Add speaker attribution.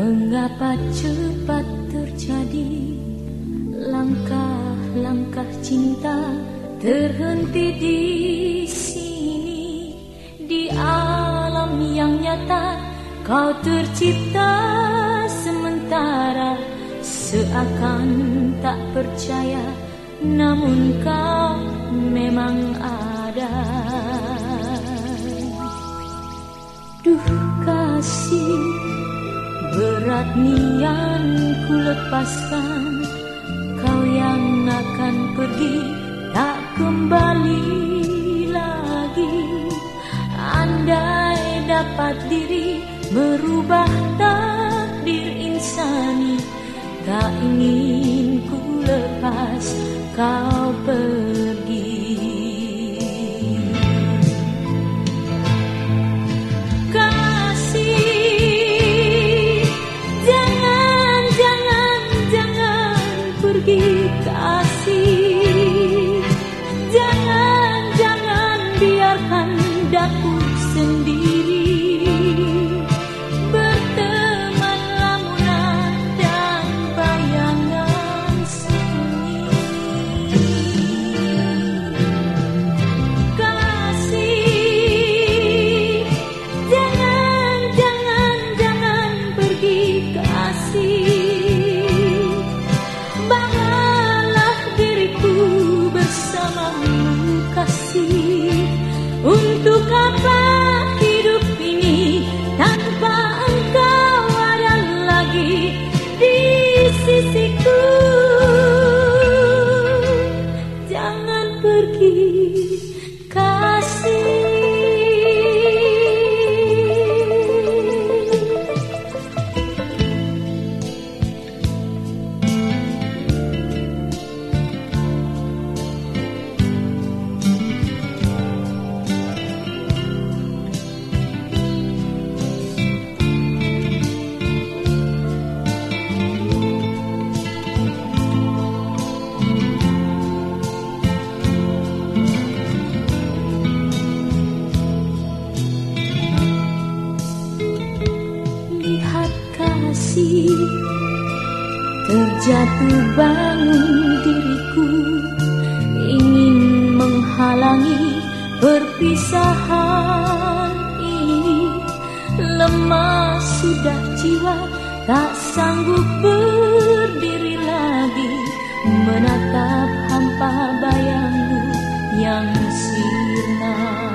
Speaker 1: Mengapa cepat terjadi langkah-langkah cinta terhenti di sini? Di alam yang nyata kau tercipta sementara. Seakan tak percaya namun kau memang ada. Duh kasih nian ku lepaskan Kau yang akan pergi tak kembali lagi. Andai dapat diri merubah takdir insani Tak ingin ku lepas kau Terjatuh bangun diriku Ingin menghalangi perpisahan ini. Lemah sudah jiwa Tak sanggup berdiri lagi. Menatap hampa bayangmu yang sirna